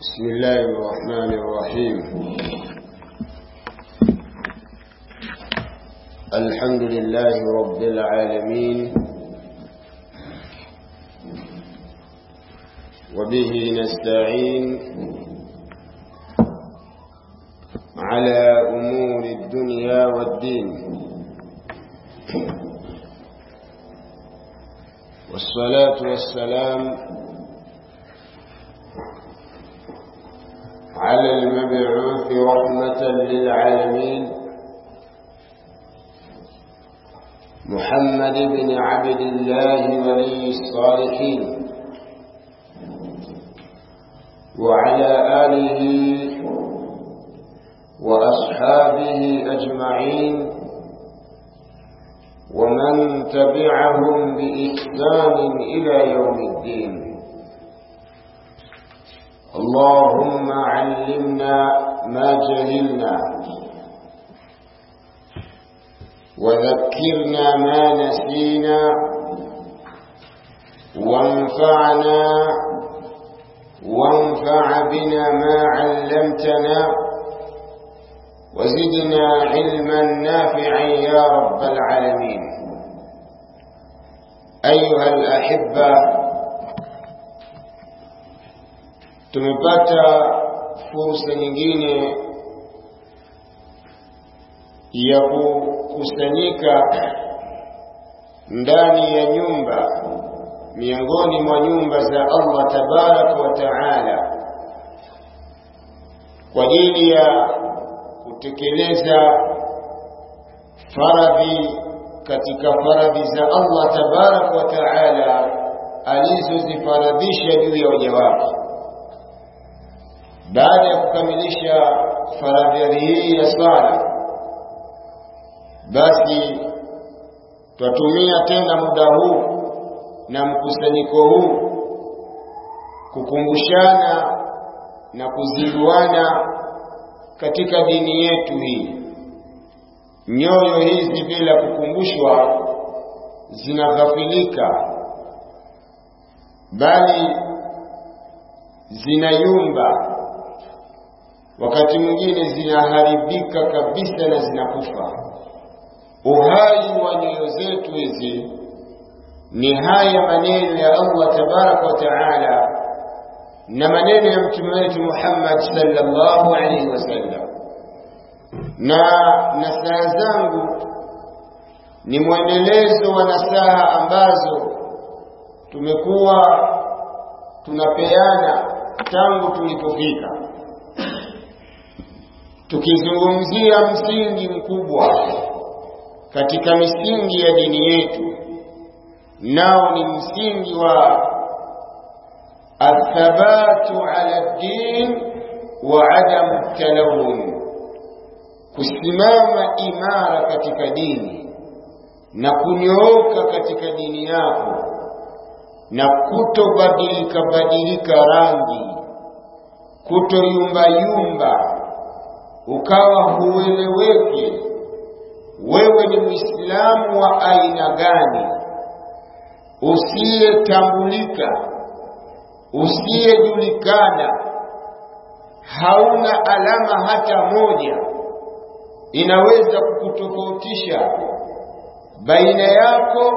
بسم الله الرحمن الرحيم. الحمد لله رب العالمين. وبه نستعين على أمور الدنيا والدين. والصلاة والسلام رحمة للعالمين. محمد بن عبد الله ولي الصالحين. وعلى آله وأصحابه أجمعين. ومن تبعهم بإحسان إلى يوم الدين. اللهم علمنا ما جهلنا. وذكرنا ما نسينا. وانفعنا. وانفع بنا ما علمتنا. وزدنا علما نافعا يا رب العالمين. أيها الأحبة tumepata fursa nyingine ya kukusanyika ndani ya nyumba miongoni mwa nyumba za Allah tabaraka wa taala kwa ajili ya kutekeleza faradhi katika faradhi za Allah tabaraka wa taala alizozifaradhisha juu ya waja wake baada ya kukamilisha faradhi hii ya swala basi twatumia tena muda huu na mkusanyiko huu kukumbushana na kuzinduana katika dini yetu hii. Nyoyo hizi bila kukumbushwa zinaghafilika bali zinayumba wakati mwingine zinaharibika kabisa na zinakufa. Uhai wa nyoyo zetu hizi ni haya maneno ya Allah tabaraka wa taala na maneno ya mtume wetu Muhammad sallallahu alaihi wasallam na nasaha zangu ni mwendelezo wa nasaha ambazo tumekuwa tunapeana tangu tulipofika tukizungumzia msingi mkubwa katika misingi ya dini yetu nao ni msingi wa athabatu ala din wa adam talawun kusimama imara katika dini na kunyooka katika dini yako na kutobadilika badilika rangi kutoyumba yumba ukawa hueleweki. Wewe ni muislamu wa aina gani? Usiyetambulika. Usiyejulikana. Hauna alama hata moja. Inaweza kukutofautisha baina yako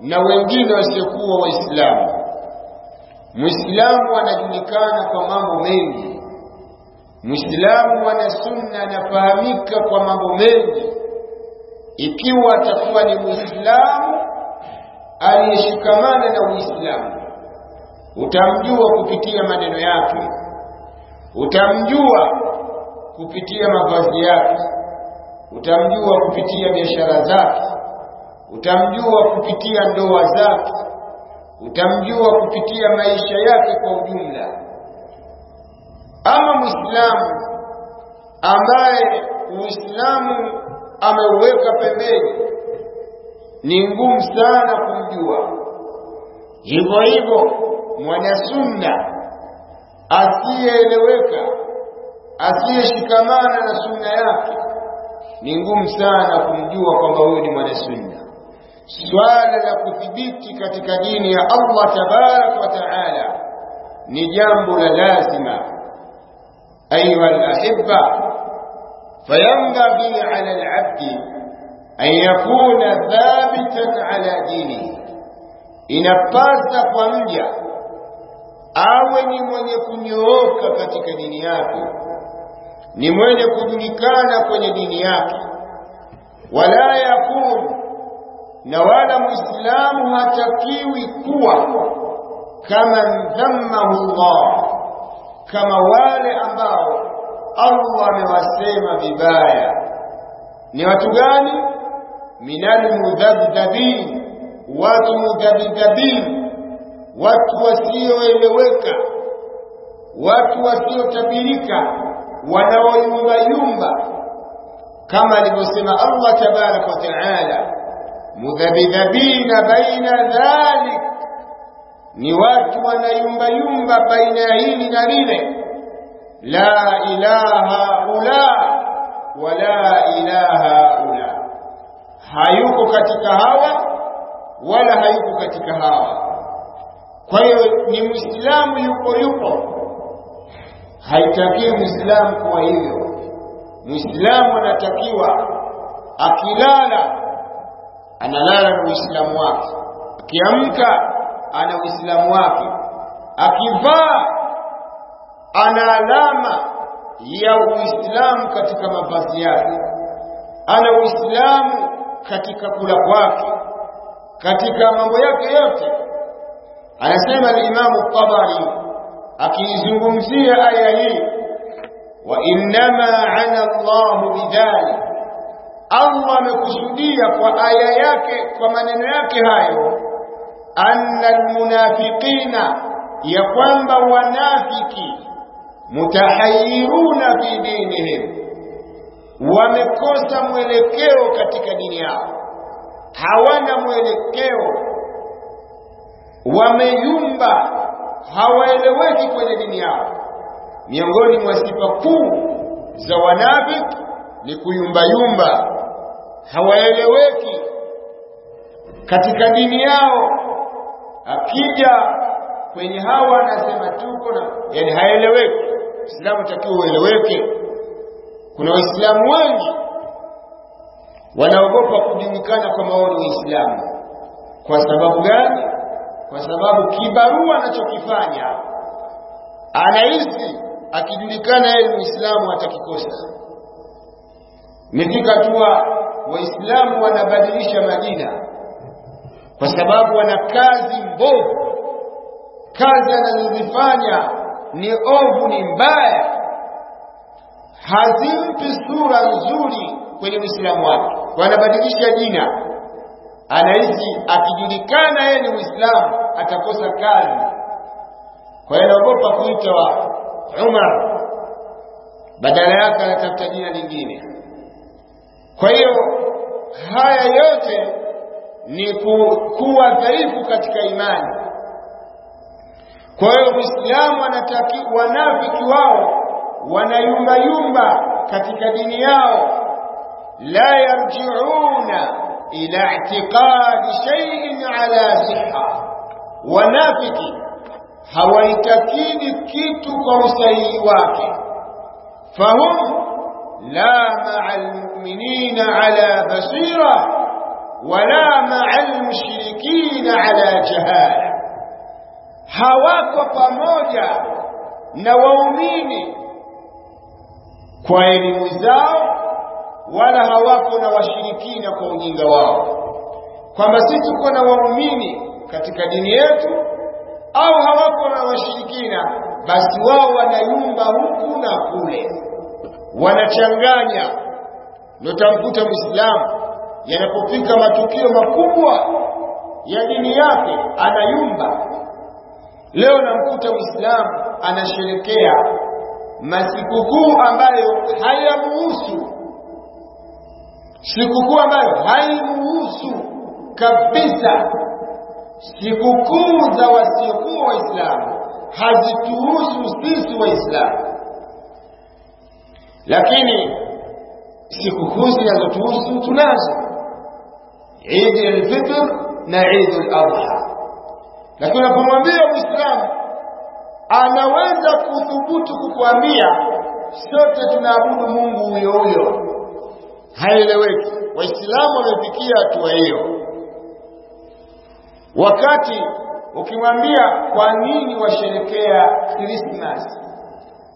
na wengine wasiokuwa waislamu. Muislamu anajulikana kwa mambo mengi Muislamu wana sunna anafahamika kwa mambo mengi. Ikiwa atakuwa ni Muislamu aliyeshikamana na Uislamu, utamjua kupitia maneno yake, utamjua kupitia mavazi yake, utamjua kupitia biashara zake, utamjua kupitia ndoa zake, utamjua kupitia maisha yake kwa ujumla ama muislamu ambaye uislamu ameuweka pembeni ni ngumu sana kumjua. Hivyo hivyo mwanasunna asiyeeleweka asiyeshikamana na sunna yake ni ngumu sana kumjua kwamba huyu ni mwana sunna swala la kuthibiti katika dini ya Allah tabaraka wa taala ni jambo la lazima أيها الأحبة فينبغي على العبد أن يكون ثابتا على دينه. إن أبطأت فمجا أولي من يكون يوكا كتك دينيات لمن يكون كان كن دينيات ولا يكون نوال مسلام هتكيو كوى كمن ذمه الله. Kama wale ambao Allah amewasema vibaya. Ni watu gani? Minal mudhabdhabin watu mudhabdhabin watu wasioeleweka watu wasiotabirika wanaoyumbayumba. Kama alivyosema Allah tabaraka wa taala mudhabdhabina baina dhalik ni watu wanayumbayumba baina ya hili na lile la ilaha ula wala ilaha ula. Hayuko katika hawa wala hayuko katika hawa. Kwa hiyo ni muislamu yupo yupo. Haitakiwi muislamu kuwa hivyo. Muislamu anatakiwa akilala analala na uislamu wake. Akiamka ana uislamu wake. Akivaa ana alama ya uislamu katika mavazi yake. Ana uislamu katika kula kwake. Katika mambo yake yote. Anasema al-Imamu Tabari akiizungumzia aya hii wa innama ana Allah bidhalik. Allah amekusudia kwa aya yake kwa maneno yake hayo anna almunafiqina ya kwamba wanafiki mutahayiruna fi dinihim wamekosa mwelekeo katika dini yao. Hawana mwelekeo wameyumba hawaeleweki kwenye dini yao. Miongoni mwa sifa kuu za wanafiki ni kuyumbayumba hawaeleweki katika dini yao akija kwenye hawa anasema tuko na yani haeleweki. Islamu takiwa ueleweke. Kuna waislamu wengi wanaogopa kujulikana kwa maoni Uislamu kwa sababu gani? Kwa sababu kibarua anachokifanya anahisi akijulikana yeye Muislamu atakikosa. Imefika hatua waislamu wanabadilisha majina kwa sababu wana kazi mbovu. Kazi anazozifanya ni ovu ni mbaya. Hazimpi sura nzuri kwenye Uislamu wake. Wanabadilisha jina. Anahisi akijulikana yeye ni Muislamu atakosa kazi. Kwa hiyo anaogopa kuitwa Umar. Badala yake anatafuta jina lingine. Kwa hiyo haya yote ni kuwa dhaifu katika imani. Kwa hiyo Muislamu anataki wanafiki wao wanayumbayumba katika dini yao. La yarji'una ila i'tiqadi shay'in ala sihha wanafiki hawaitakidi kitu kwa usahihi wake. Fahum la ma'a almu'minina ala basira wala ma'al mushrikina ala jahala hawako pamoja na waumini kwa elimu zao wala hawako na washirikina kwa ujinga wao. Kwamba sisi tuko na waumini katika dini yetu au hawako na washirikina basi wao wanayumba huku na kule. Wanachanganya. Ndio tamkuta muislamu yanapofika matukio makubwa ya dini yake anayumba. Leo namkuta muislamu anasherekea masikukuu ambayo hayamuhusu. Sikukuu ambayo haimuhusu kabisa. Sikukuu za wasiokuwa waislamu hazituhusu sisi waislamu. Lakini sikukuu zinazotuhusu tunazo idi al-fitr na الاضحى al-adha lakini unapomwambia muislamu anaweza kuthubutu kukuambia sote tunaabudu Mungu huyo huyo, haieleweki. Waislamu wamefikia hatua hiyo. Wakati ukimwambia kwa nini washerekea Christmas,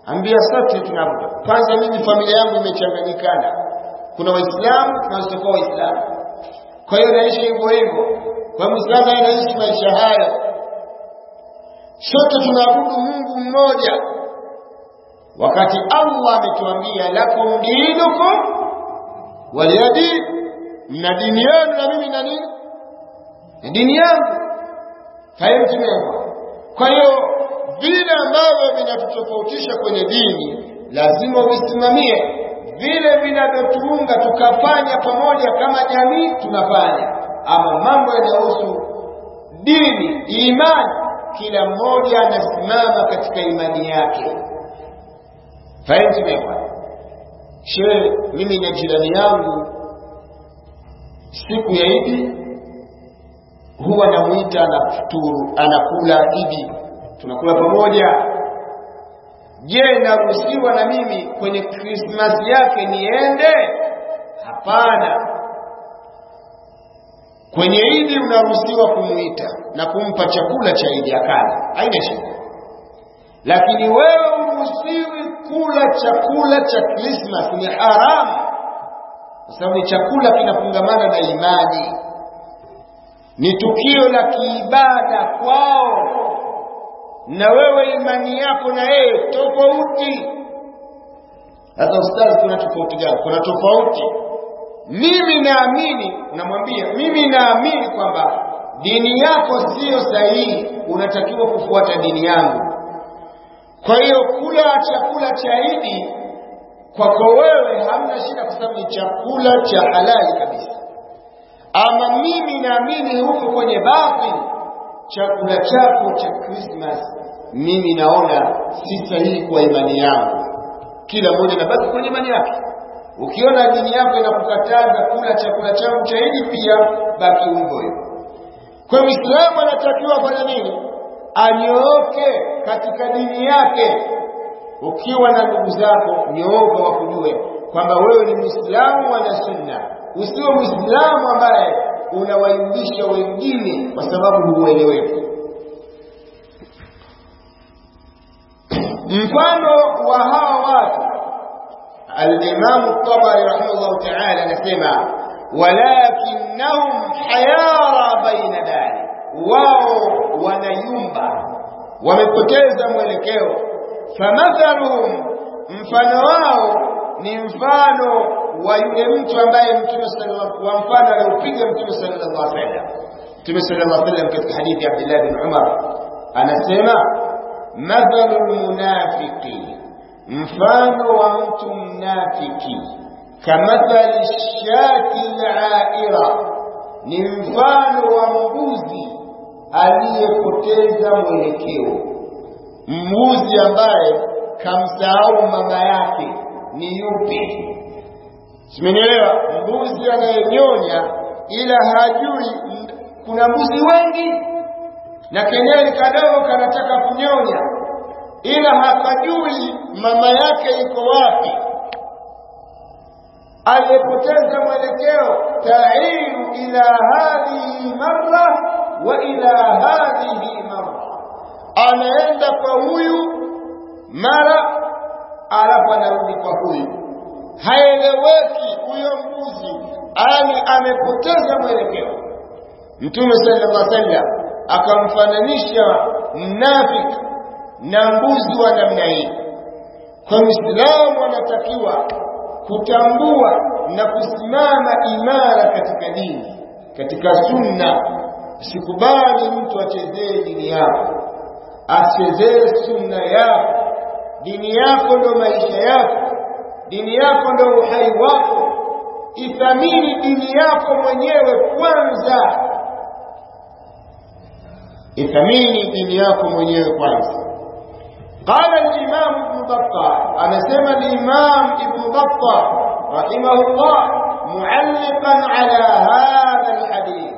ambia sote tunaabudu. Kwanza mimi familia yangu imechanganyikana, kuna Waislamu na wasiokuwa Waislamu, kwa hiyo naishi hivyo hivyo. Kwa Muislamu anaishi maisha hayo sote tunaabudu Mungu mmoja, wakati Allah ametuambia lakum dinukum waliyadin, na dini yenu na mimi na nini na dini yangu. Fahimtumea? Kwa hiyo vile ambavyo vinatutofautisha kwenye dini lazima uvisimamie, vile vinavyotuunga tukafanya pamoja kama jamii tunafanya, ama mambo yanayohusu dini, imani kila mmoja anasimama katika imani yake. Fahimu shehe, mimi na jirani yangu siku ya Idi huwa namuita anafuturu, anakula Idi, tunakula pamoja. Je, naruhusiwa na mimi kwenye Krismasi yake niende? Hapana. Kwenye Idi unaruhusiwa kumuita na kumpa chakula cha Idi akala, haina shida, lakini wewe uruhusiwi kula chakula cha Krismas, ni haramu, kwa sababu ni chakula kinafungamana na imani, ni tukio la kiibada kwao, na wewe imani yako na yeye tofauti. Hata ustazi, kuna tofauti gani? Kuna tofauti mimi naamini, unamwambia mimi naamini kwamba dini yako siyo sahihi, unatakiwa kufuata dini yangu. Kwa hiyo kula chakula cha Idi kwako wewe hamna shida, kwa sababu ni chakula cha halali kabisa. Ama mimi naamini huko kwenye batil, chakula chako cha Christmas mimi naona si sahihi kwa imani yangu. Kila mmoja nabaki kwenye imani yake. Ukiona dini yako inakukataza kula chakula changu cha Idi, pia baki hivyo hivyo. Kwa Muislamu anatakiwa afanye nini? Anyooke katika dini yake. Ukiwa na ndugu zako, nyooka wakujue kwamba wewe ni Muislamu wa sunna, usio Muislamu ambaye unawaimbisha wengine kwa sababu huueleweki Mfano wa hawa watu Al-Imam Tabari rahimahullah ta'ala anasema walakinnahum hayara baina dhalik wao wanayumba, wamepoteza mwelekeo. Famathaluhum, mfano wao ni mfano wa yule mtu ambaye Mtume wa mfano aliopiga Mtume sallallahu alaihi wasallam. Mtume sallallahu alaihi wasallam katika hadithi ya Abdullah bin Umar anasema mathalul munafiqi mfano wa mtu mnafiki kamathali shati al-aira, ni mfano wa mbuzi aliyepoteza mwelekeo. Mbuzi ambaye kamsahau mama yake ni yupi? Simenielewa? Mbuzi anayenyonya ila hajui kuna mbuzi wengi na keneli kadogo kanataka kunyonya ila hakajui mama yake iko wapi. Aliyepoteza mwelekeo, tairu ila hadhihi marra wa ila hadhihi marra, anaenda kwa huyu mara alafu anarudi kwa huyu, haeleweki huyo mbuzi, ani amepoteza mwelekeo. Mtume sallallahu alaihi wasallam akamfananisha mnafiki na mbuzi wa namna hii. Kwa Muislamu anatakiwa kutambua na kusimama imara katika dini, katika sunna. Sikubali mtu achezee dini yako, achezee sunna yako. Dini yako ndo maisha yako, dini yako ndo uhai wako. Ithamini dini yako mwenyewe kwanza, ithamini dini yako mwenyewe kwanza. قال الإمام ابن بطة أنا سمى الإمام ابن بطة رحمه الله معلقا على هذا الحديث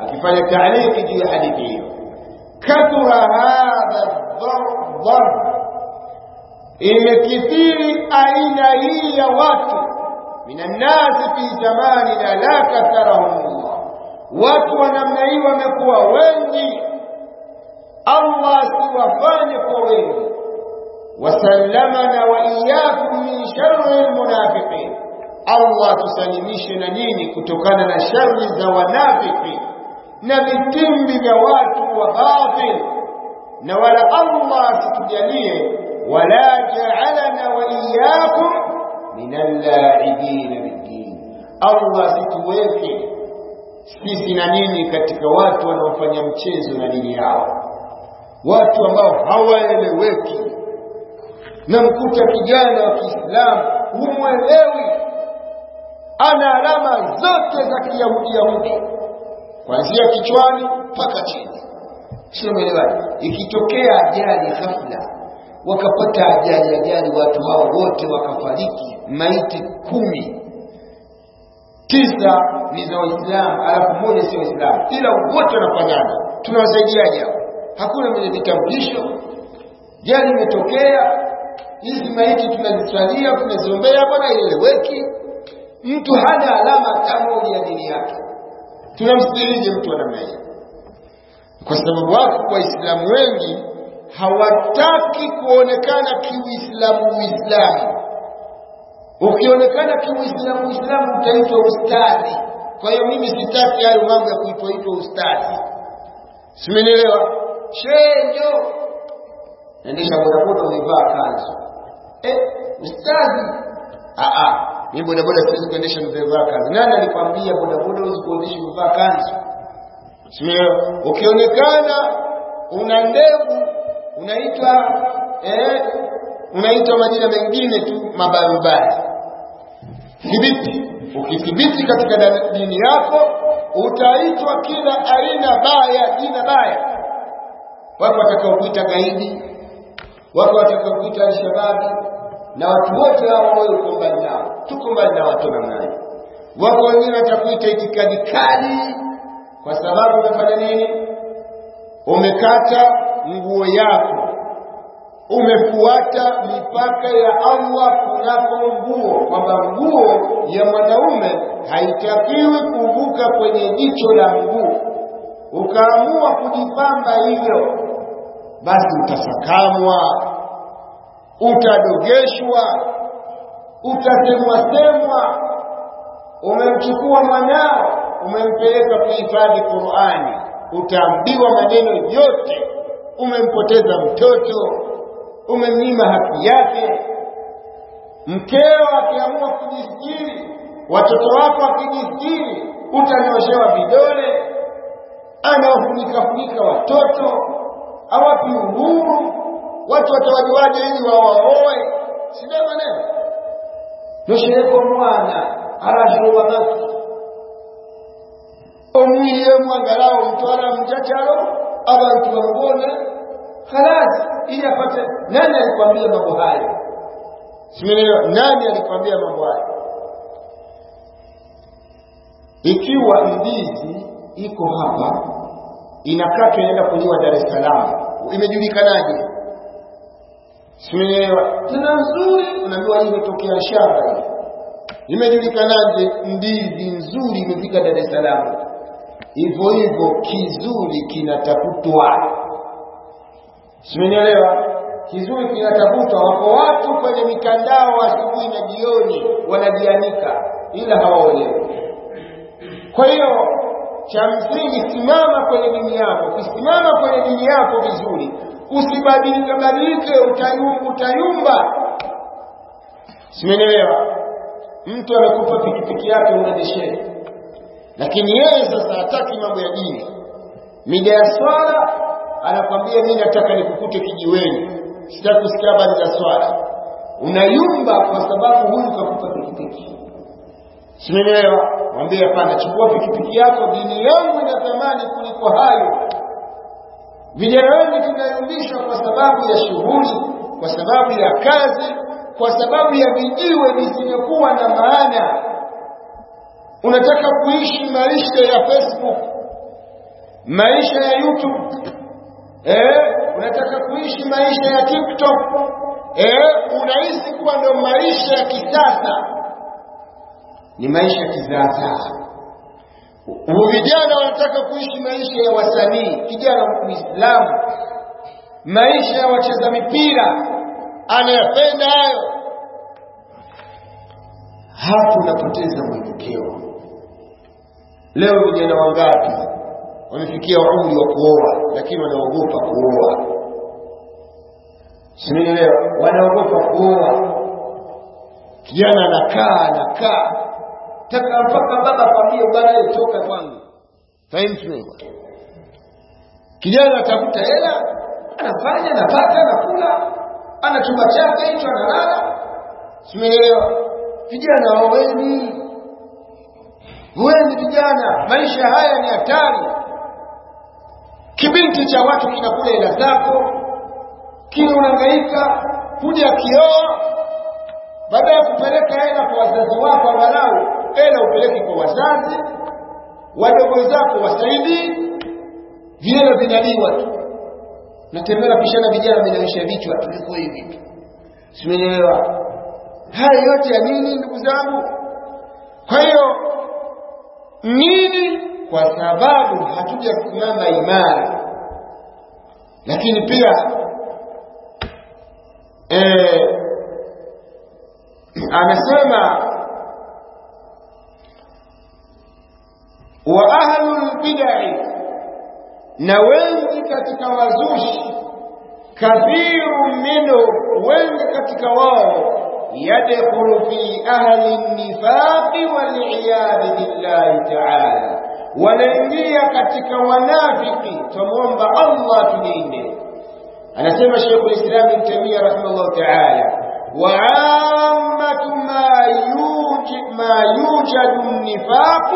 أكفل التعليق في حديثه كثر هذا الضرب imekithiri aina hii ya watu. Minannasi fi zamanina la katharahum Allah. Watu wa namna hii wamekuwa wengi. Allah asiwafanye kwa wengi wasallamana wa iyyakum min sharri almunafiqin. Allah tusalimishe na nyinyi kutokana na shari za wanafiki na vitimbi vya watu wa batil. Na wala Allah asitujalie wala جعلنا وإياكم من اللاعبين بالدين الله asituweke sisi na nini katika watu wanaofanya mchezo na dini yao. Watu ambao hawaeleweki. Na mkuta kijana wa Kiislamu humwelewi. Ana alama zote za kiyahudi yahudi kuanzia kichwani mpaka chini. Sio umeelewa? Ikitokea ajali ghafla wakapata ajali ajali watu hao wote wakafariki. Maiti kumi. Tisa ni za waislamu alafu moja si waislamu ila wote wanafanana tunawasaidiaje hapo hakuna mwenye vitambulisho. Jali imetokea. Hizi maiti tunazisalia tunaziombea bwana ieleweki mtu hana alama hata moja ya dini yake. Tunamsikilije mtu wa namna kwa sababu wako waislamu wengi hawataki kuonekana kiuislamu uislamu. Ukionekana kiuislamu uislamu utaitwa ustadhi. Kwa hiyo mimi sitaki hayo mambo ya kuitwa itwa ustadhi simenielewa shenjo endesha bodaboda umevaa kanzu. Eh ustadhi? Mi bodaboda siwezi kuendesha nimevaa kanzu. Nani alikwambia bodaboda huwezi kuendesha umevaa kanzu? Simenielewa ukionekana una ndevu unaitwa eh unaitwa majina mengine tu mabaya mabaya thibiti ukithibiti katika dini yako utaitwa kila aina baya jina baya. Wako watakaokuita gaidi wako watakaokuita alshababi na watu wote hao wewe uko mbali nao. Tuko mbali na watu namna hiyo wako wengine watakuita itikadi kali. Kwa sababu umefanya nini? Umekata nguo yako. Umefuata mipaka ya Allah kunako nguo kwamba nguo ya mwanaume haitakiwi kuvuka kwenye jicho la mguu. Ukaamua kujipamba hivyo basi utasakamwa utadogeshwa utasemwasemwa. umemchukua mwanao umempeleka kuhifadhi Qur'ani. Utaambiwa maneno yote umempoteza mtoto umemnyima haki yake. Mkeo akiamua kujistiri watoto wako akijistiri, utanyoshewa vidole anaofunika funika watoto awapi uhuru watu watawajiwaje ili wawaoe? Sida maneno. Mwana arashirwa nafsi omwiye mwangalao mtwara mjachalo abantu bamubone khalas ili apate nani alikwambia mambo hayo? Simenelewa nani alikwambia mambo hayo? Ikiwa ndizi iko hapa inakatwa inaenda kuliwa Dar es Salaam. Imejulikanaje? Simenelewa tena nzuri unaambiwa hii imetokea shamba imejulikanaje? Ndizi nzuri imefika Dar es Salaam hivyo hivyo kizuri kinatafutwa. Simenielewa? Kizuri kinatafutwa. Wako watu kwenye mitandao asubuhi na jioni wanajianika ila hawaolewi kwa hiyo cha msingi simama kwenye dini yako. Ukisimama kwenye dini yako vizuri usibadilike badilike utayumba, simenielewa? Mtu amekupa pikipiki yake uendeshee lakini yeye sasa hataki mambo ya dini. Mida ya swala anakwambia mimi nataka nikukute kijiweni. Sitaki kusikia habari za swala. Unayumba kwa sababu huyu kakupa pikipiki. Simenielewa mwambie hapana chukua pikipiki yako dini yangu ina thamani kuliko hayo. Vijana wengi tunayumbishwa kwa sababu ya shughuli kwa sababu ya kazi kwa sababu ya vijiwe visivyokuwa na maana unataka kuishi maisha ya Facebook? Maisha ya YouTube? Eh unataka kuishi maisha ya TikTok? Eh unahisi kuwa ndio maisha ya kisasa? Ni maisha ya kisasa. Vijana wanataka kuishi maisha ya wasanii kijana muislamu maisha ya wacheza mipira anayapenda hayo. Hapo unapoteza mwelekeo leo vijana wangapi? Wamefikia umri wa kuoa lakini wanaogopa kuoa. Simenielewa wanaogopa kuoa. Kijana anakaa anakaa. Taka mpaka baba kwambie bwana toka kwangu. Fahimu kijana atakuta hela anafanya anapata anakula ana chumba chake hicho analala. Simenielewa vijana waweni weni vijana maisha haya ni hatari. Kibinti cha watu kinakula hela zako kile unahangaika kuja kioo baada ya kupeleka hela kwa wazazi wako angalau hela upeleke kwa wazazi wadogo zako wasaidii vile vinaliwa tu. Natembea pishana vijana vinaisha vichwa tuliko hivi simeelewa? Haya yote ya nini ndugu zangu? Kwa hiyo nini kwa sababu hatujasimama imara. Lakini pia eh, anasema wa ahlul bid'ah na wengi katika wazushi kathiru minhu wengi katika wao يدخل في أهل النفاق والعياذ بالله تعالى. ونجي كتك ونافق. تمون الله كنينه أنا سمع شيخ الإسلام ابن رحمه الله تعالى. وعامة ما يوجد ما يوجد النفاق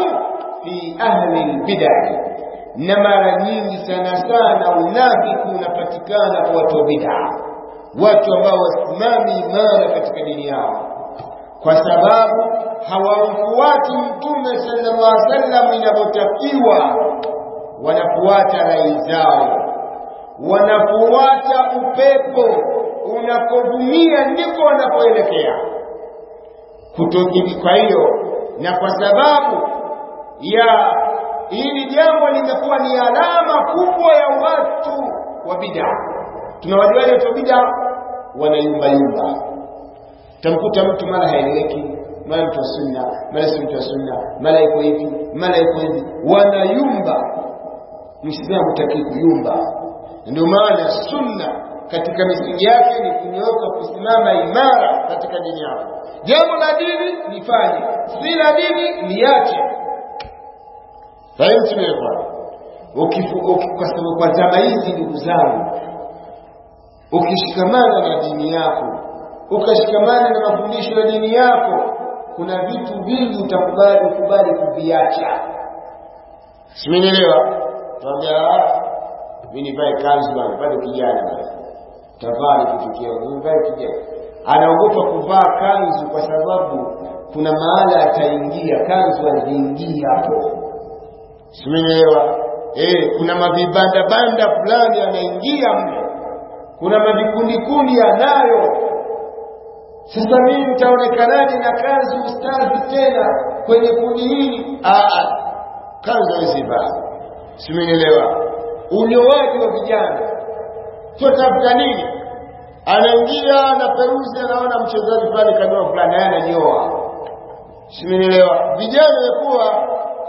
في أهل البدع. نما رنين سنسان أو نافق نقتكان قوة watu ambao wasimami imara katika dini yao. Kwa sababu hawamfuati mtume sallallahu alaihi wasallam inavyotakiwa. Wanafuata rai zao. Wanafuata upepo unapovumia ndiko wanapoelekea. Kutokini kwa hiyo na kwa sababu ya hili jambo limekuwa ni alama kubwa ya watu wa bid'a tunawajua watu wa bid'a? Wanayumba yumba tamkuta mtu mara haeleweki mara mtu wa sunna mara si mtu wa sunna mara iko hivi mara iko hivi. Wanayumba. Muislamu hutaki kuyumba. Ndio maana sunna katika misingi yake ni kunyoka kusimama imara katika dini yako. Jambo la dini nifanye si la dini niache. Fahimu tumewekwa kwa sababu kwa zama hizi ndugu zangu ukishikamana na dini yako ukashikamana na mafundisho ya dini yako kuna vitu vingi utakubali ukubali kuviacha. Simenielewa? Tuambia mimi nivae kanzu bwana bado kijana bana. Tavaa kutukia nivae kijana. Anaogopa kuvaa kanzu kwa sababu kuna mahala ataingia kanzu aliingia hapo. Simenielewa? Eh kuna mavibanda banda fulani anaingia mle kuna mavikundi kundi yanayo. Sasa mimi nitaonekanaje na kazi ustadhi tena kwenye kundi hili kazi kanzu hawezi simenielewa unyoaji wa vijana. Totafuta nini? Anaingia na peruzi anaona mchezaji fulani kanyoa fulani naye ananyoa. Simenielewa vijana wamekuwa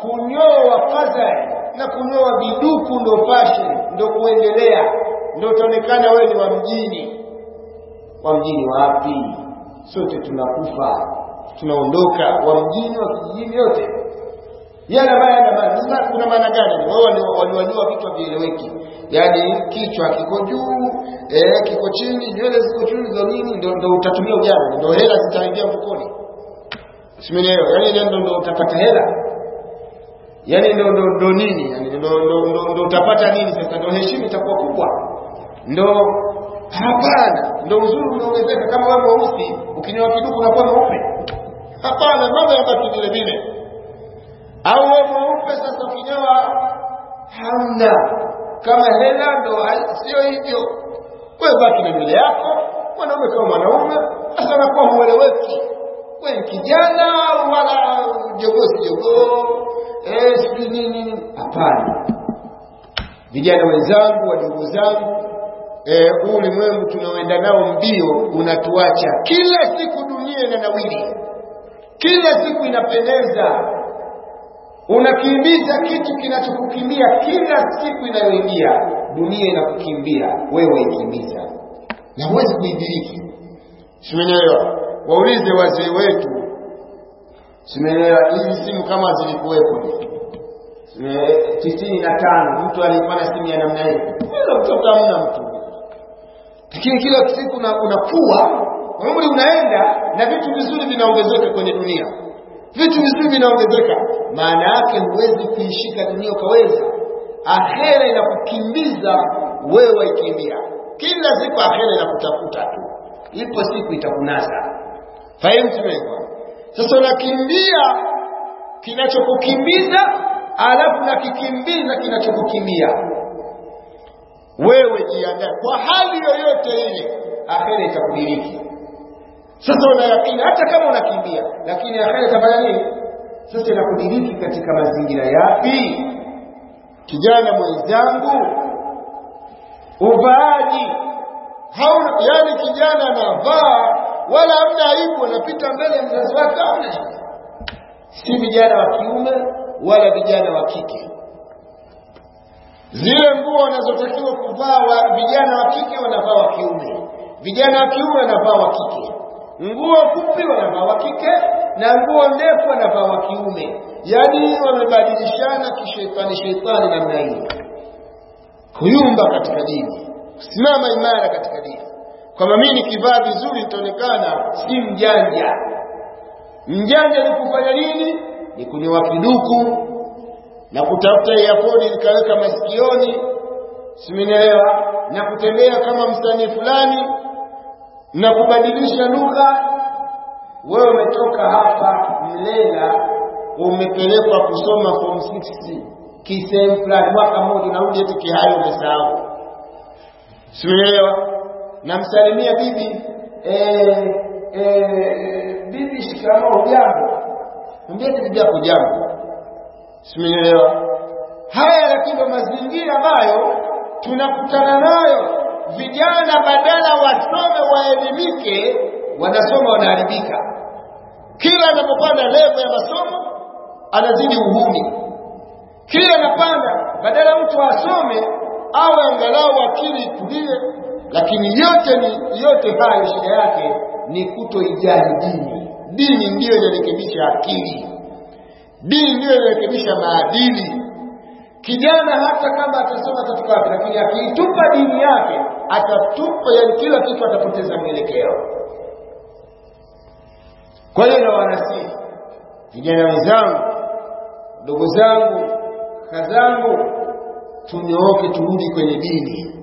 kunyoa kaza na kunyoa viduku ndo fashion ndo kuendelea ndo utaonekana wewe ni wa mjini. Wa mjini wapi? Sote tunakufa. Tunaondoka. Wa mjini wa kijijini yote yale ambayo yana maana kuna maana gani? Wao waliwajua vitu vieleweki yaani kichwa kiko juu eh kiko chini nywele ziko chini za nini? Ndo ndo utatumia ujana. Ndo hela zitaingia mfukoni. Simenielewa yaani ndo ndo utapata hela. Yaani ndo ndo ndo nini? Yani ndo ndo, ndo utapata nini sasa? Ndo heshima itakuwa kubwa ndo hapana ndo uzuri unaongezeka kama wewe mweusi ukinyoa kiduku unakuwa mweupe. Hapana mambo yabaki vile vile. Au wewe mweupe sasa ukinyoa hamna. Kama hela ndo sio hivyo. Wewe baki na nywele yako mwanaume kama mwanaume sasa nakuwa hueleweki. Wewe kijana wala jogoo si jogoo eh nini. Hapana. Vijana wenzangu wadogo zangu eh huu ulimwengu tunaoenda nao mbio unatuacha. Kila siku dunia inanawiri. Kila siku inapendeza. Unakimbiza kitu kinachokukimbia kila siku inayoingia dunia inakukimbia. Wewe ikimbiza na huwezi kuidiriki. Simenelewa waulize wazee wetu. Simenelewa hizi simu kama zilikuwepo. Tisini na tano. Mtu alikuwa na simu ya namna hiyo. Hilo mtoto hamna mtu lakini kila siku unakuwa umri unaenda na vitu vizuri vinaongezeka kwenye dunia. Vitu vizuri vinaongezeka maana yake huwezi kuishika dunia ukaweza. Akhera inakukimbiza wewe waikimbia kila siku akhera inakutafuta tu. Ipo siku itakunasa fahimu tumekwa sasa unakimbia kinachokukimbiza alafu nakikimbiza kinachokukimbia wewe jiandae. Kwa hali yoyote ile akhera itakudiriki. Sasa una yakini hata kama unakimbia lakini akhera itafanya nini? Sasa inakudiriki katika mazingira yapi? Kijana mwenzangu uvaaji. Hauna yani kijana anavaa wala hamna aibu anapita mbele ya mzazi wake si vijana wa kiume wala vijana wa kike zile nguo wanazotakiwa kuvaa wa vijana wa kike wanavaa wa kiume. Vijana wa kiume wanavaa wa kike. Nguo fupi wanavaa wa kike na nguo ndefu wanavaa wa kiume. Yaani wamebadilishana kishetani shetani namna hiyo kuyumba katika dini. Kusimama imara katika dini. Kwamba mimi nikivaa vizuri nitaonekana si mjanja. Mjanja ni kufanya nini? Ni kunyoa kiduku na kutafuta earphone nikaweka masikioni simenielewa na kutembea kama msanii fulani na kubadilisha lugha. Wewe umetoka hapa mlela umepelekwa kusoma form 6 kisehemu fulani mwaka mmoja unarudi eti kihayo umesahau. Simenielewa namsalimia bibi eh, eh, bibi shikamoo jambo. Mwambie bibi yako jambo simenielewa haya lakini mazingira ambayo tunakutana nayo vijana badala wasome waelimike wanasoma wanaharibika. Kila anapopanda levo ya masomo anazidi uhuni. Kila anapanda badala mtu asome awe angalau akili itulie lakini yote ni yote hayo shida yake ni kutoijali dini. Dini ndiyo inarekebisha akili dini ndiyo inarekebisha maadili. Kijana hata kama atasoma katika wapi lakini akiitupa dini yake atatupa yani kila kitu atapoteza mwelekeo. Kwa hiyo na wanasihi vijana wenzangu ndugu zangu kazangu, tunyooke turudi kwenye dini.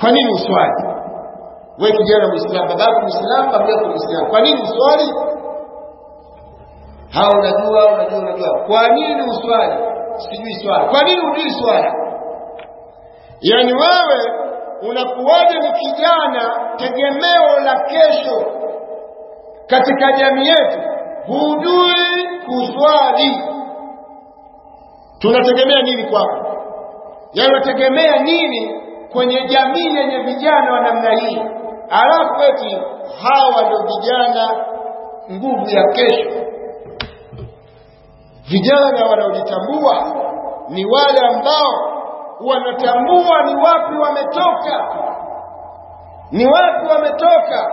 Kwa nini uswali? We kijana muislamu babako muislamu yako muislamu kwa nini uswali ha unajua unajua unajua. Kwa nini uswali? Sijui swala kwa nini hujui swala yani wewe unakuwaje ni kijana tegemeo la kesho? Katika jamii yetu hujui kuswali. Tunategemea nini kwako? Yani unategemea nini kwenye jamii yenye vijana wa namna hii? Alafu eti hawa ndio vijana nguvu ya kesho vijana wanaojitambua ni wale ambao wanatambua ni wapi wametoka. Ni wapi wametoka?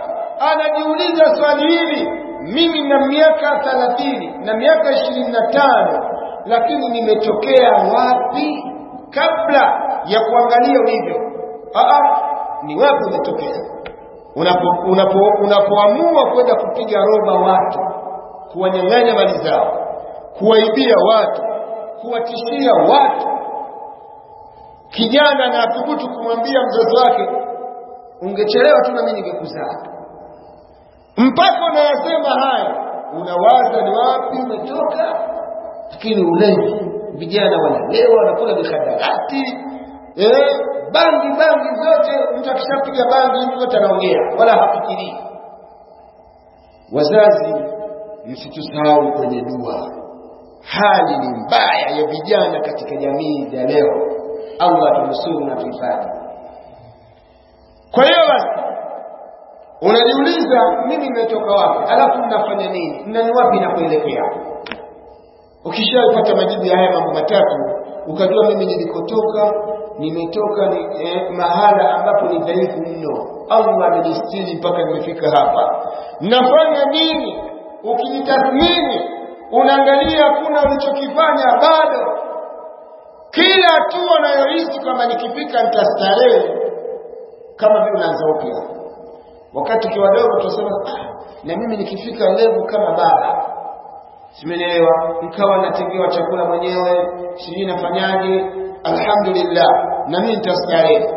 Anajiuliza swali hili mimi na miaka thalathini na miaka ishirini na tano lakini nimetokea wapi? Kabla ya kuangalia ulivyo. Ni wapi umetokea? Unapoamua unapo, unapo kwenda kupiga roba watu kuwanyang'anya mali zao kuwaibia watu kuwatishia watu. Kijana na athubutu kumwambia mzazi wake ungechelewa tu na mimi ningekuzaa. Mpaka unayasema haya unawaza ni wapi umetoka? Lakini ulevi vijana wanalewa wanakula mikhadarati eh bangi bangi zote mtu akishapiga bangi mtu zote anaongea wala hafikirii. Wazazi msitusahau kwenye dua hali ni mbaya ya vijana katika jamii ya leo. Allah tunusuru na tuhifadhi. Kwa hiyo basi unajiuliza mimi nimetoka wapi? Alafu mnafanya nini? Na ni wapi nakuelekea ukishapata majibu ya haya mambo matatu ukajua mimi nilikotoka nimetoka ni, eh, mahala ambapo ni dhaifu mno. Allah amenistiri mpaka nimefika hapa. Nafanya nini? Ukijitathmini unaangalia kuna ulichokifanya bado. Kila hatua unayohisi kwamba nikifika nitastarehe kama vile unaanza upya. Wakati ukiwa dogo tunasema ah, na mimi nikifika levu kama baba. Simenielewa? Nikawa natengewa chakula mwenyewe sijui nafanyaje. Alhamdulillah na mimi nitastarehe.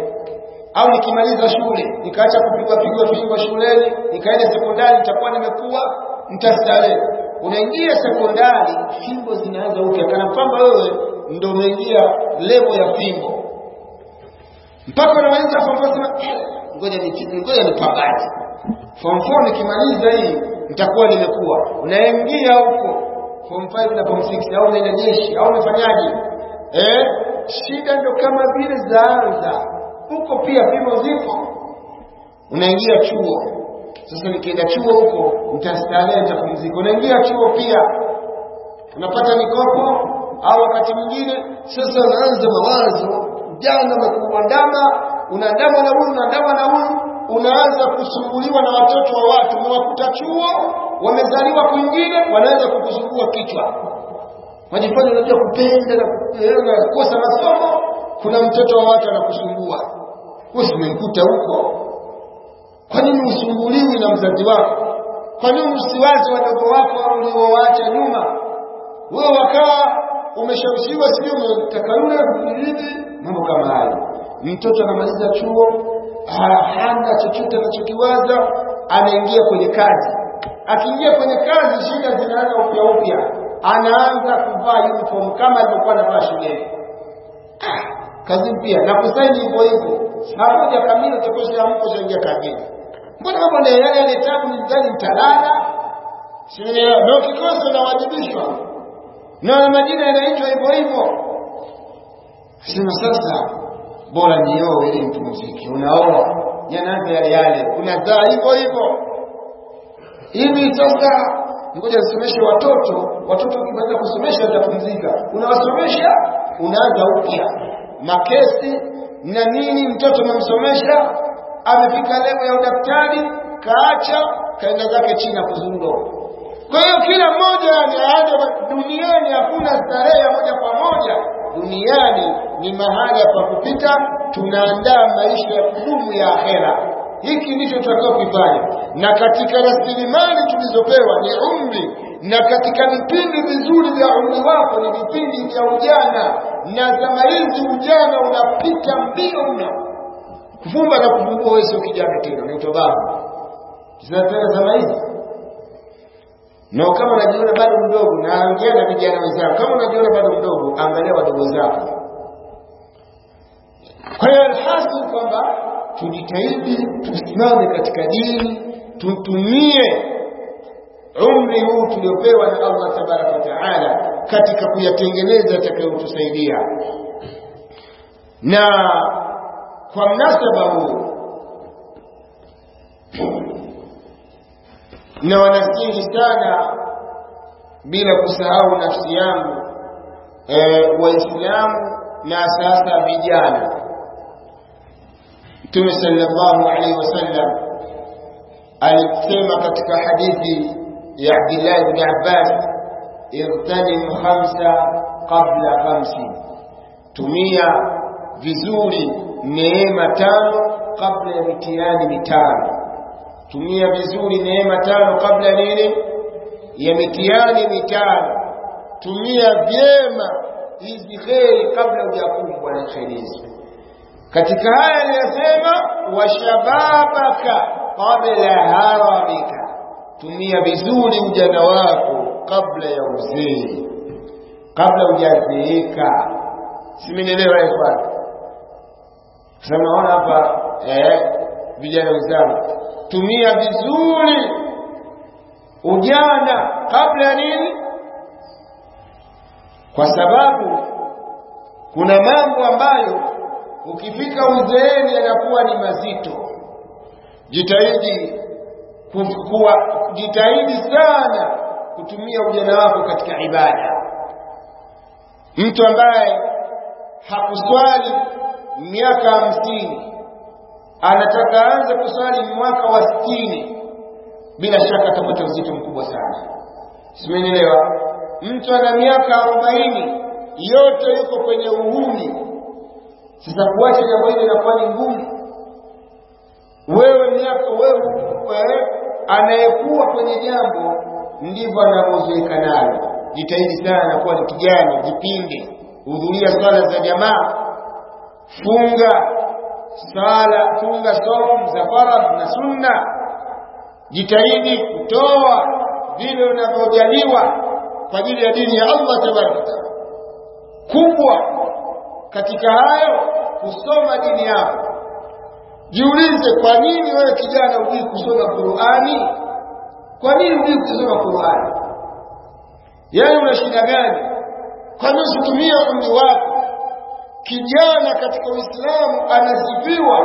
Au nikimaliza shule nikaacha kupigwa pigwa fimbo shuleni nikaenda sekondari nitakuwa nimekuwa nitastarehe unaingia sekondari fimbo zinaanza upya. Kana kwamba wewe ndio umeingia levo ya fimbo. Mpaka unamaliza form 4 sema ngoja ni ngoja nipambane. Form 4 nikimaliza hii nitakuwa nimekuwa. Unaingia huko form 5 na form 6 au unaenda jeshi au umefanyaje eh shida ndio kama vile zaanza. Huko pia fimbo zipo. Unaingia chuo sasa nikienda chuo huko nitastarehe nitapumzika. Unaingia chuo pia unapata mikopo au wakati mwingine sasa unaanza mawazo jana umekuandama unaandama na huyu unaandama na huyu unaanza kusumbuliwa na watoto wa watu. Umewakuta chuo wamezaliwa kwingine wanaanza kukusumbua kichwa. Wajifanya unajua kupenda na kukosa masomo kuna mtoto wa watu anakusumbua. Wewe huko kwa nini usumbuliwi na mzazi wako? Kwa nini usiwazi wadogo wako uliowaacha nyuma? Wewe wakaa umeshawishiwa sio yule hivi mambo kama hayo. Mtoto anamaliza chuo hana chochote anachokiwaza anaingia kwenye kazi. Akiingia kwenye kazi shida zinaanza upya upya. Anaanza kuvaa uniform kama alivyokuwa anavaa shuleni kazi mpya. Na kusaini hivyo hivyo. Moja kamili utakosha amko chaingia kazini mbona kama yale yale tabu ni mzani mtalala na ukikosa unawajibishwa. Na na majina yanaitwa hivyo hivyo. Sema sasa bora nioe ili mpumzike unaoa yanaanza yale yale. Unazaa hivyo hivyo. Hivi sasa ngoja nisomeshe watoto. Watoto ukimaliza kusomesha utapumzika unawasomesha? Unaanza upya. Makesi na nini mtoto umemsomesha amefika levo ya udaktari kaacha kaenda zake china kuzungo kwa hiyo kila mmoja anaanza duniani hakuna starehe ya moja kwa moja. Duniani ni mahali pa kupita tunaandaa maisha ya kudumu ya akhera. Hiki ndicho tutakao kufanya na katika rasilimali tulizopewa ni umri. Na katika vipindi vizuri vya umri wako ni vipindi vya ujana. Na zama hizi ujana unapita mbio mno kufumba na kufumbua wewe sio kijana tena unaitwa baba. Zinapenda zama hizi. Na kama unajiona bado mdogo naongea na vijana wenzako kama unajiona bado mdogo angalia wadogo zako. Kwa hiyo alhasil kwamba tujitahidi tusimame katika dini tutumie umri huu tuliopewa na Allah tabaraka wa taala katika kuyatengeneza atakayotusaidia. Na huu na wanasihi sana bila kusahau nafsi yangu e, waislamu na sasa vijana mtume sallallahu alaihi wasallam alisema katika hadithi ya Abdullah ibn Abbas irtanim khamsa qabla khamsi tumia vizuri neema tano kabla ya mitihani mitano. Tumia vizuri neema tano kabla ya nini? Ya mitihani mitano. Tumia vyema hizi kheri kabla hujakumbwa na kheri katika haya aliyosema washababaka qabla haramika tumia vizuri ujana wako kabla ya uzee. Kabla hujazeeka. Simenielewa ikhwan Sasa naona hapa eh, vijana wenzangu, tumia vizuri ujana kabla ya nini? Kwa sababu kuna mambo ambayo ukifika uzeeni yanakuwa ni mazito. Jitahidi kuwa, jitahidi sana kutumia ujana wako katika ibada. Mtu ambaye hakuswali miaka hamsini anataka aanze kuswali mwaka wa sitini, bila shaka atapata uzito mkubwa sana. Simenielewa? Mtu ana miaka arobaini yote yuko kwenye uhuni. Sasa kuacha jambo hili inakuwa ni ngumu. Wewe miaka wewe, wewe anayekuwa kwenye jambo ndivyo anavyozoeka nalo. Jitahidi sana kuwa ni kijana, jipinde, hudhuria swala za jamaa, funga sala, funga saumu za faradhi na sunna. Jitahidi kutoa vile unavyojaliwa kwa ajili ya dini ya Allah tabaraka. Kubwa katika hayo kusoma dini yako. Jiulize, kwa nini wewe kijana hujui kusoma Qur'ani? Kwa nini hujui kusoma Qur'ani? Yaani una shida gani? Kwa nini usitumie umri wako? Kijana katika Uislamu anasifiwa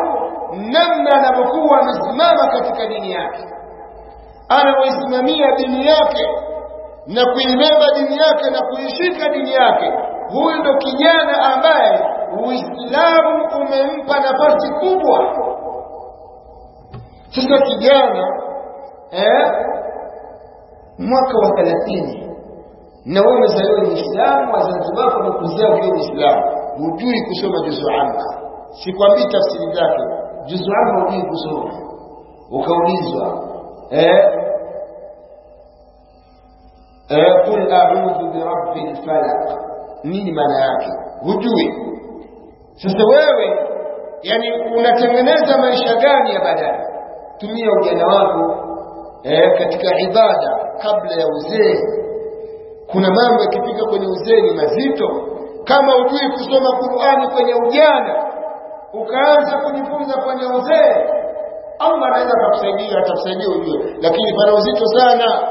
namna anavyokuwa amesimama katika dini yake, anaoisimamia dini yake na kuibeba dini yake na kuishika dini yake. Huyu ndo kijana ambaye Uislamu umempa nafasi kubwa. Sasa kijana eh, mwaka wa thelathini na wewe umezaliwa Muislamu, wazazi wako wamekuzaa uislamu Muislamu, hujui kusoma juzu amma. Sikwambii tafsiri zake, juzu amma hujui kusoma, ukaulizwa eh, eh, qul a'udhu birabbil falaq, nini maana yake? Hujui. Sasa wewe yani unatengeneza maisha gani ya baadaye? Tumia ujana wako eh, katika ibada kabla ya uzee. Kuna mambo yakifika kwenye uzee ni mazito. Kama ujui kusoma Qur'ani kwenye ujana, ukaanza kujifunza kwenye uzee, Allah anaweza kukusaidia, atakusaidia ujue, lakini pana uzito sana.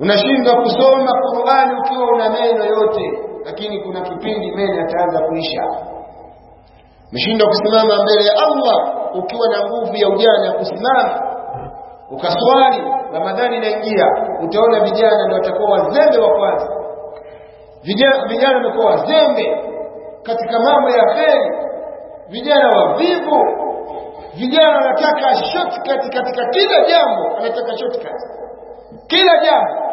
Unashindwa kusoma Qur'ani ukiwa una meno yote, lakini kuna kipindi meno yataanza kuisha. Umeshindwa kusimama mbele ya Allah ukiwa na nguvu ya ujana ya kusimama ukaswali. Ramadhani inaingia, utaona vijana ndio watakuwa wazembe wa kwanza. Vijana wamekuwa wazembe katika mambo ya kheri, vijana wavivu, vijana wanataka shortcut katika kila jambo, anataka shortcut. Kila jambo.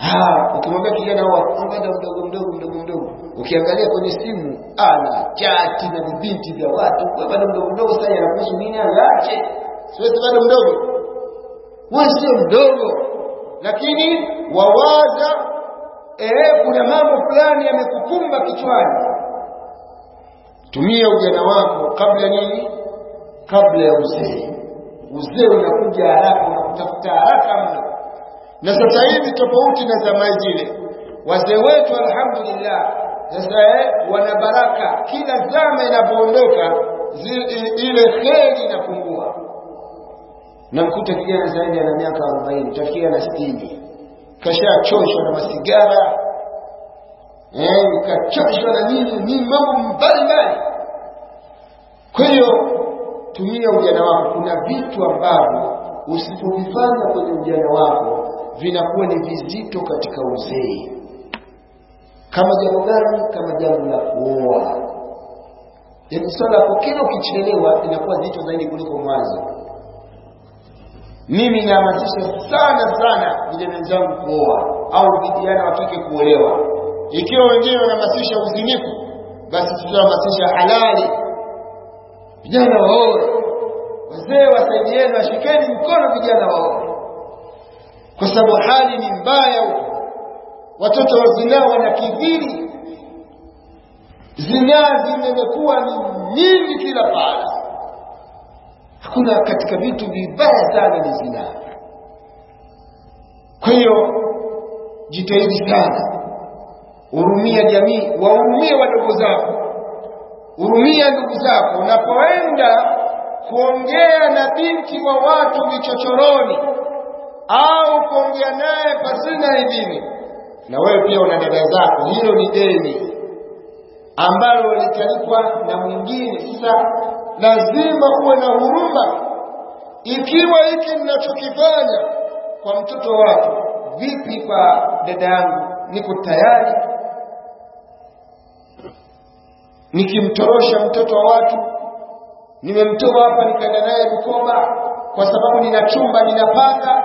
Ah, ukimwambia kijana wa mdogo mdogo mdogo mdogo, ukiangalia kwenye simu ana chati na vibinti vya watu, wewe bado mdogo mdogo, sasa anakuhusu nini? Alache siwezi, bado mdogo, wewe sio mdogo, lakini wawaza eh, kuna mambo fulani yamekukumba kichwani. Tumia ujana wako kabla nini? Kabla ya uzee. Uzee unakuja haraka, unakutafuta haraka mno na sasa hivi tofauti na zama zile, wazee wetu alhamdulillah, sasa eh, wana baraka. Kila zama inapoondoka ile kheri inapungua. Namkuta kijana zaidi ana miaka 40 tafikia na sitini, kashachoshwa na masigara eh, kachoshwa na nini ni mambo mbalimbali. Kwa hiyo tumia ujana wako. Kuna vitu ambavyo usipovifanya kwenye ujana wako vinakuwa ni vizito katika uzee. Kama jambo gani? Kama jambo la kuoa. Yaani swala kwa kila ukichelewa inakuwa zito zaidi kuliko mwanzo. Mimi nahamasisha sana sana vijana wenzangu kuoa au vijana wa kike kuolewa. Ikiwa wengine wanahamasisha uzinifu, basi tutahamasisha halali. Vijana waoe, wazee wasaidieni, washikeni mkono vijana waoe kwa sababu hali ni mbaya huko. Watoto wa zinaa wanakidhiri, zinaa zimekuwa ni nyingi kila pahala. Hakuna katika vitu vibaya sana ni zinaa. Kwa hiyo jitahidi sana. Hurumia jamii wahurumie wadogo zako. Hurumia ndugu zako. Unapoenda kuongea na binti wa watu vichochoroni au kuongea naye pasina idhini na wewe pia una dada zako hilo ni deni ambalo litalipwa na mwingine sasa lazima uwe na huruma. Ikiwa hiki ninachokifanya kwa mtoto wako vipi kwa dada yangu? Niko tayari. Nikimtorosha mtoto wa watu nimemtoa hapa nikaenda naye Bukoba kwa sababu nina chumba ninapanga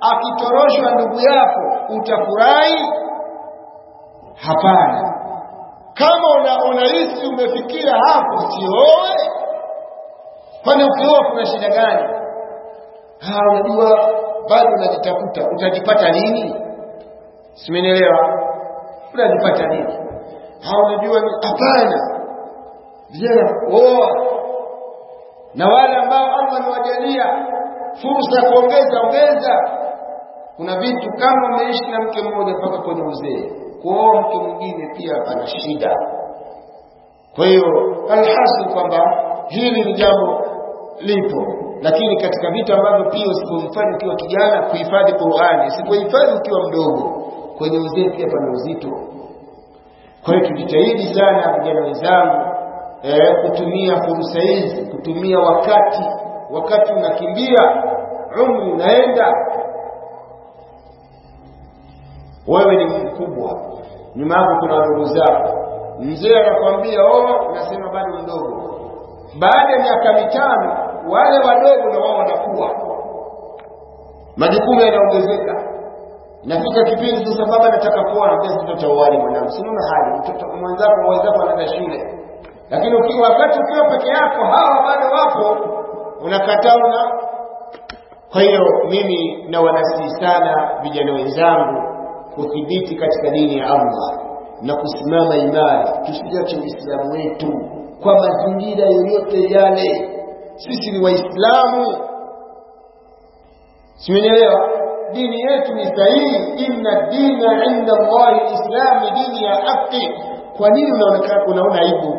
akitoroshwa ndugu yako utafurahi? Hapana. Kama una unahisi umefikia hapo sioe kwani ukioa kuna shida gani? Ha unajua bado unajitafuta. Utajipata lini simenielewa unajipata lini ha unajua hapana. Vijana oa. Na wale ambao Allah amewajalia fursa ya kuongeza ongeza. Kuna vitu kama umeishi na mke mmoja mpaka kwenye uzee. Kuoa mke mwingine pia ana shida. Kwa hiyo alhasil kwamba hili ni jambo lipo. Lakini katika vitu ambavyo pia usipomfanya ukiwa kijana kuhifadhi Qur'ani usipohifadhi ukiwa mdogo kwenye uzee pia pana uzito. Kwa hiyo tujitahidi sana vijana wenzangu eh, kutumia fursa hizi kutumia wakati wakati unakimbia umri unaenda. Wewe ni mkubwa. Nyuma yako kuna wadogo zako. Mzee anakwambia oh unasema bado mdogo. Baada ya miaka mitano wale wadogo na wao wanakuwa. Majukumu yanaongezeka. Nafika kipindi sasa baba nataka kuoa na wali mwanangu. Sinaona hali? Mtoto mwenzako mwenzako anaenda shule. Lakini ukiwa wakati ukiwa peke yako hawa bado wapo unakataa una kwa hiyo mimi na wanasii sana vijana wenzangu kuthibiti katika dini ya Allah na kusimama imara. Tusiache uislamu wetu kwa mazingira yoyote yale sisi ni waislamu. Simenielewa dini yetu ni sahihi. Inna dina inda Allahi lislami dini ya haki. Kwa nini unaona aibu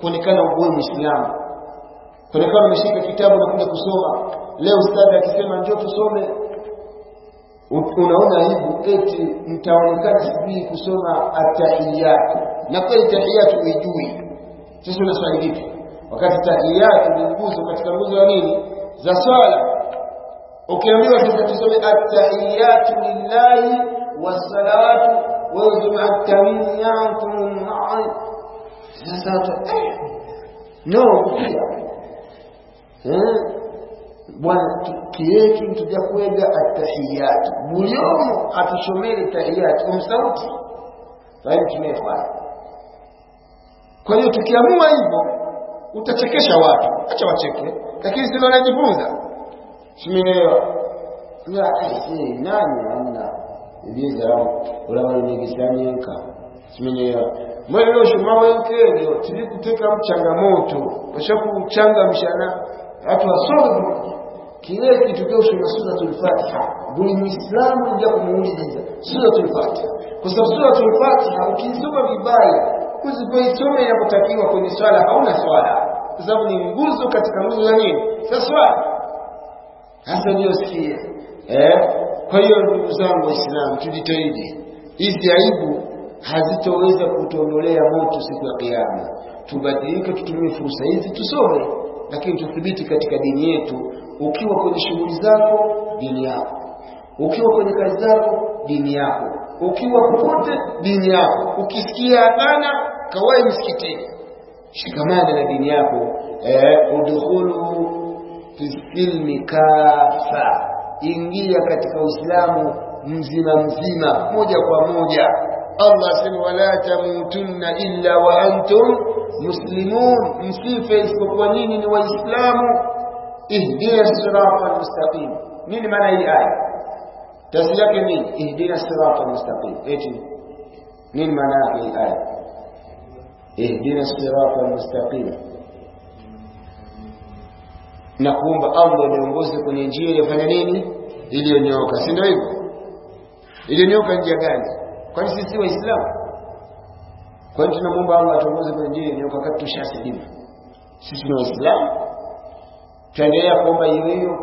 kuonekana uwe muislamu? Kuonekana umeshika kitabu na kuja kusoma. Leo ustadhi akisema njoo tusome. Unaona aibu eti mtaonekana sijui kusoma atahiyatu na kweli tahiyatu uijui sasa una swali lipi wakati tahiyatu ni nguzo katika nguzo ya nini? Za swala. Ukiambiwa tusome atahiyatu lillahi wassalatu wa usome atahiyatu sasa no eh? Bwana kiyetu tuja kuega atahiyatu buliomo atushomele tahiyatu. Umsauti. Bali tumefanya kwa hiyo tukiamua hivyo utachekesha watu. Acha wacheke. Lakini sio wanajifunza simelewa ya si nani anna ibiza ulama nigisanyenka simelewa mwele shumawe nkejo tuli kuteka mchangamoto washakuchanga mshana. Watu wasome kile kitu kile usoma suratul Fatiha. Buli muislamu ndio kumuuliza suratul Fatiha. Kwa sababu suratul Fatiha ukisoma vibaya usipoisoma inapotakiwa kwenye swala hauna swala kwa sababu ni nguzo katika nguzo za nini? Swala hasa ndio sikia. Eh? Kwa hiyo ndugu zangu waislamu tujitahidi. Hizi aibu hazitoweza kutuondolea moto siku ya kiyama. Tubadilike tutumie fursa hizi tusome lakini tuthibiti katika dini yetu ukiwa kwenye shughuli zako dini yako. Ukiwa kwenye kazi zako dini yako. Ukiwa popote dini yako. Ukisikia adhana kawai msikitini shikamana na dini yako. Eh, udkhulu fi silmi kafa ingia katika uislamu mzima mzima moja kwa moja. Allah asema wala tamutunna illa wa antum muslimun. Msife isipokuwa nini? ni waislamu. Ihdina sirata almustaqim. Nini maana hii aya? Tafsiri yake nini ihdina sirata almustaqim. Eti nini maana yake hii aya ihdina sirata المستقيم na kuomba Allah niongoze kwenye njia iliyofanya nini? Iliyonyooka si ndio hivyo? Iliyonyoka njia gani? Kwani sisi waislamu? Kwani tunamwomba Allah atuongoze kwenye njia iliyonyoka wakati tushasilimu sisi ni waislamu. Tuendelea kuomba hiyo hiyo.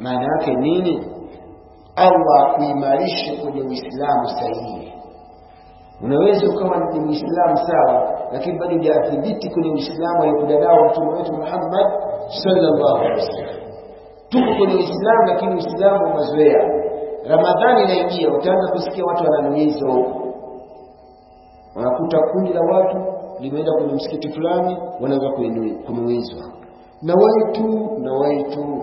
Maana yake nini? Allah kuimarishe kwenye uislamu sahihi unaweza ukawa ni muislamu sawa lakini bado hujathibiti kwenye uislamu alikuja nao mtume wetu Muhammad sallallahu alaihi wasallam. Tuko kwenye uislamu lakini uislamu mazoea ramadhani inaingia utaanza kusikia watu wananuiza huko wanakuta kundi la watu limeenda kwenye msikiti fulani wanaanza kunuizwa na waitu na waitu.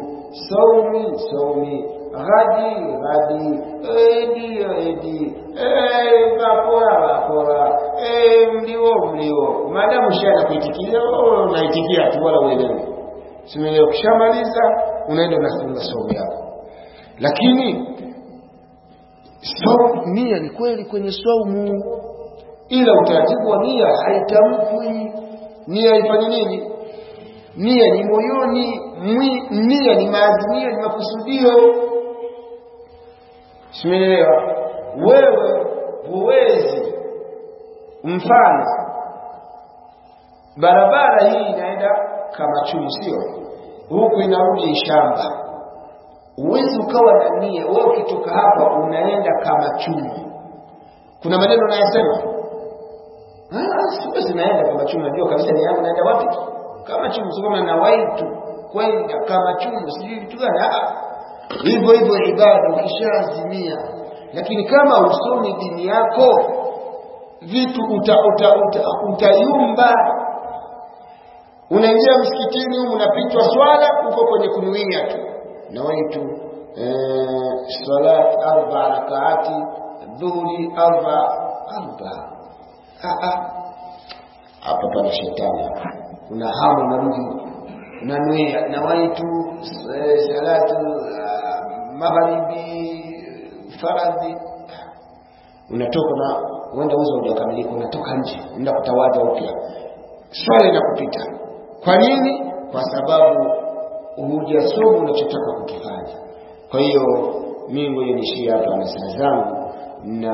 Saumi saumi ghadi radi, edi edi. Vapora vapora. Mlio mlio maadamu shana kuitikia unaitikia tu wala uelewe simeelewa ukishamaliza unaenda unafunga saumu yako. Lakini saumu nia ni kweli kwenye saumu. Ila utaratibu wa nia haitamkwi nia ifanye nini? Nia ni moyoni. Nia ni maazimio ni makusudio simeelewa? Wewe huwezi mfano barabara hii inaenda kama chumu sio? Huku inarudi shamba. Huwezi ukawa na nia. Wewe ukitoka hapa unaenda kama chumu kuna maneno nayasema siwezi naenda kama chumu najua kabisa ni yangu naenda wapi? Kama chumu sio kama nawaitu kwenda kama chumu sijui vitu gani hivyo hivyo ibada ukishaazimia. Lakini kama usomi dini yako vitu uta, uta, uta, utayumba. Unaingia msikitini unapitwa swala uko kwenye kunuia tu. Nawaitu eh, salat arba rakaati dhuhuri arba arba. Hapa pana shetani. Una hamu narudi. Nanuia. Nawaitu eh, salatu magharibi faradhi. Unatoka na uenda uzo hujakamilika unatoka nje unaenda kutawadha upya. Swala inakupita kwa nini? Kwa sababu hujasoma unachotaka kukifanya. Kwa hiyo mimi ngoja nishie hapa na saa zangu na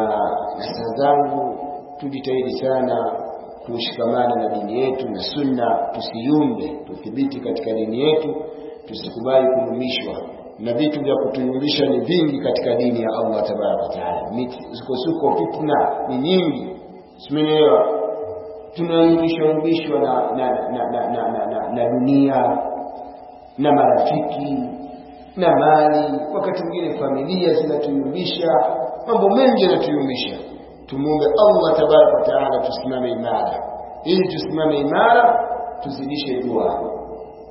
na saa zangu tujitahidi sana kushikamana na dini yetu na sunna tusiyumbe tuthibiti katika dini yetu tusikubali kuyumbishwa na vitu vya kutuyumbisha ni vingi katika dini ya Allah tabaraka taala. Misukosuko fitna ni nyingi. Simenielewa tunayumbishwa yumbishwa na na, na, na, na, na, na, na dunia na marafiki na mali wakati mwingine familia zinatuyumbisha mambo mengi yanatuyumbisha. Tumuombe Allah tabaraka taala tusimame imara. Ili tusimame imara tuzidishe dua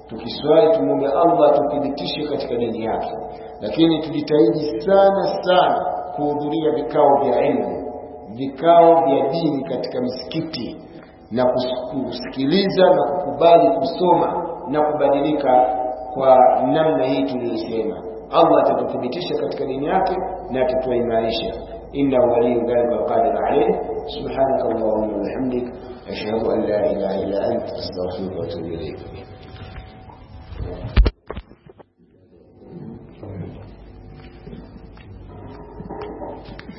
tukiswali tumwombe Allah tukidhitishe katika dini yake. Lakini tujitahidi sana sana kuhudhuria vikao vya elimu vikao vya dini katika misikiti na kusikiliza na kukubali kusoma na kubadilika kwa namna hii tuliyosema. Allah atatuthibitisha katika dini yake na atatuimarisha. Inna waliyu dhalika qadir alayh subhanaka allahumma wa bihamdik ashhadu an la ilaha illa anta astaghfiruka wa atubu ilayk. Thank you.